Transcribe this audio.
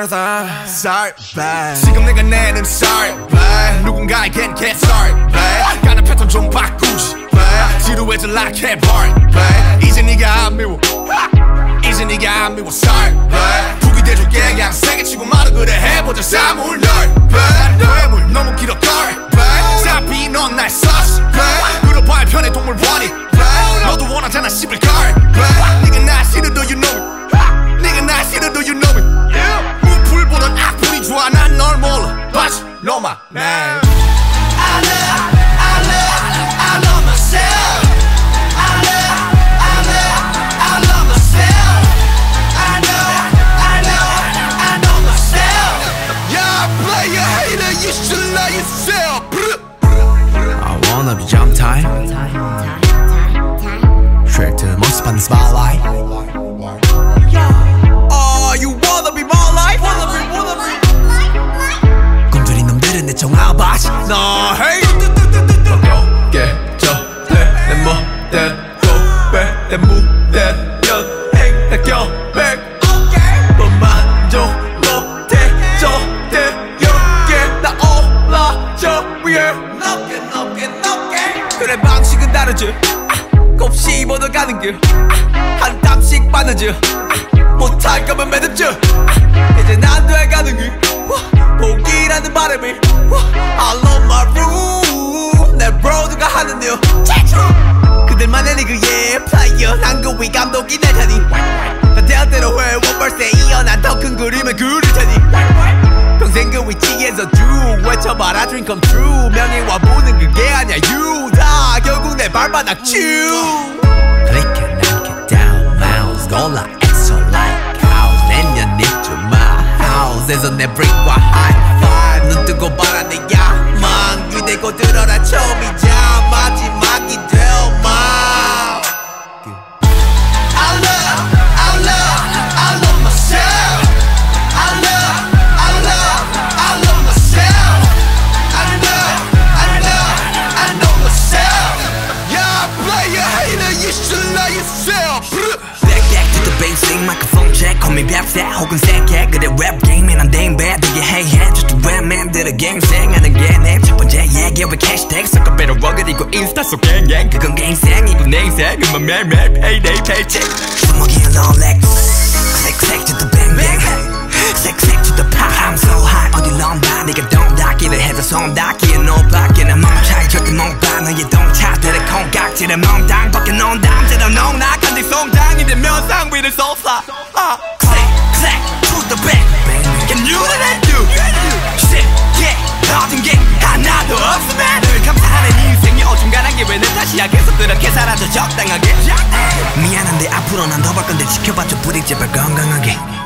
everything sorry babe 지금 내가 내는 sorry babe 누군가에겐 get sorry babe 가는 패턴 좀 바꾸지 babe 지루해져 like a bar babe 이제 네가 안 미워 이제 네가 안 미워 sorry babe 북이 돼줄게 그냥 세게 치고 말아 그래 해보자 사물 널 babe 뇌물 너무 길어 sorry babe 사비 넌날 yourself I wanna be jump time. Straight to most fun spotlight 방식은 다르지 곱씹 얻어가는 길한 땀씩 빠르지 못할 거면 매듭지 이제 난 돼가는 길. 복이라는 바람이. I love my room 내 브로드가 하는 일. 그들만의 리그의 플레이어 난 그 위 감독이 될 테니. 대학대로 회 원벌스에 이어 난 더 큰 그림을 그릴 테니. 평생 그 위치에서 쭉 외쳐봐라. Dream come true. 명예와 내 발바닥 쭉 Click and knock it down mouse 골라 extra like house 내년 입주 my house에서 내 brick과 high 벽사 혹은 세게 그래 랩 게임에 난댕 bad 되게 해해 just rap man 들의 갱생하는 게내첫 번째 얘기 왜 캐시태그 섞어 빼러 워그리고 인스타 속 갱갱 그건 갱생이고 내 인생은 매일매일 payday paycheck 주먹이는 롤렉 click click to the bang bang click click to the pop I'm so high 어디 넌봐 네가 동 닫기를 해서 손 닫기에 노밖에 난 멈춰 절대 못봐. 너의 동차들의 콩깍지를 멍당 벗겨 놓은 담대로 농락한 뒤 송장이 되면 상 위를 쏟아 click to the bang Can you that? Do shit yeah 얻은 게 하나도 없으면 늘 감사하는 인생이 어중간한 게왜내 탓이야? 계속 그렇게 살아도 적당하게? 미안한데 앞으로 난더벌 건데 지켜봐줘 부딪 제발 건강하게